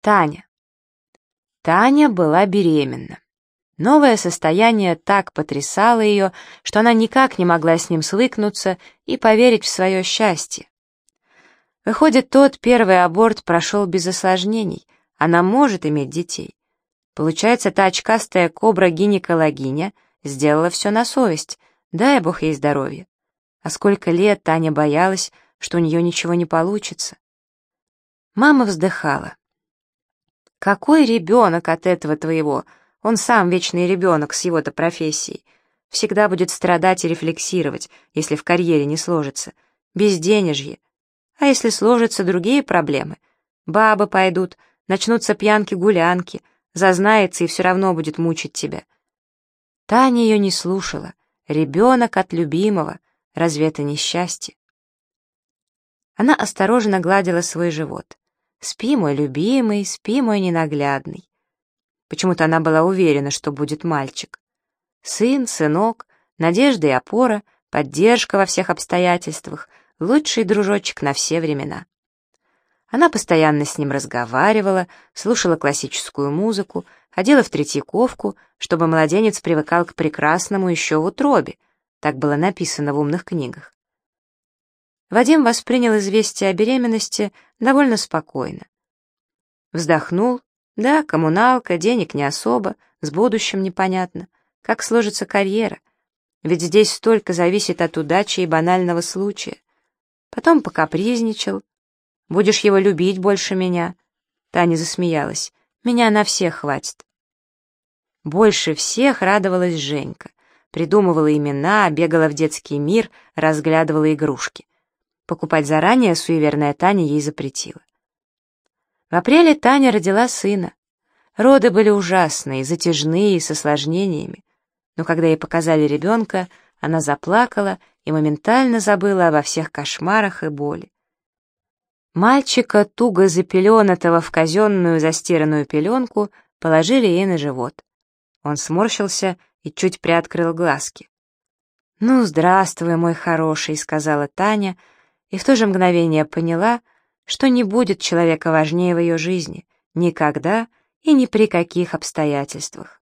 Таня. Таня была беременна. Новое состояние так потрясало ее, что она никак не могла с ним свыкнуться и поверить в свое счастье. Выходит, тот первый аборт прошел без осложнений, она может иметь детей. Получается, та очкастая кобра-гинекологиня сделала все на совесть, дай бог ей здоровья. А сколько лет Таня боялась, что у нее ничего не получится. Мама вздыхала. «Какой ребенок от этого твоего? Он сам вечный ребенок с его-то профессией. Всегда будет страдать и рефлексировать, если в карьере не сложится. Безденежье. А если сложатся другие проблемы? Бабы пойдут, начнутся пьянки-гулянки, зазнается и все равно будет мучить тебя». Таня ее не слушала. Ребенок от любимого. Разве это не счастье? Она осторожно гладила свой живот. «Спи, мой любимый, спи, мой ненаглядный». Почему-то она была уверена, что будет мальчик. Сын, сынок, надежда и опора, поддержка во всех обстоятельствах, лучший дружочек на все времена. Она постоянно с ним разговаривала, слушала классическую музыку, ходила в Третьяковку, чтобы младенец привыкал к прекрасному еще в утробе. Так было написано в умных книгах. Вадим воспринял известие о беременности довольно спокойно. Вздохнул. Да, коммуналка, денег не особо, с будущим непонятно. Как сложится карьера? Ведь здесь столько зависит от удачи и банального случая. Потом покапризничал. Будешь его любить больше меня. Таня засмеялась. Меня на всех хватит. Больше всех радовалась Женька. Придумывала имена, бегала в детский мир, разглядывала игрушки. Покупать заранее суеверная Таня ей запретила. В апреле Таня родила сына. Роды были ужасные, затяжные, с осложнениями. Но когда ей показали ребенка, она заплакала и моментально забыла обо всех кошмарах и боли. Мальчика, туго запеленатого в казенную застиранную пеленку, положили ей на живот. Он сморщился и чуть приоткрыл глазки. «Ну, здравствуй, мой хороший», — сказала Таня, — и в то же мгновение поняла, что не будет человека важнее в ее жизни, никогда и ни при каких обстоятельствах.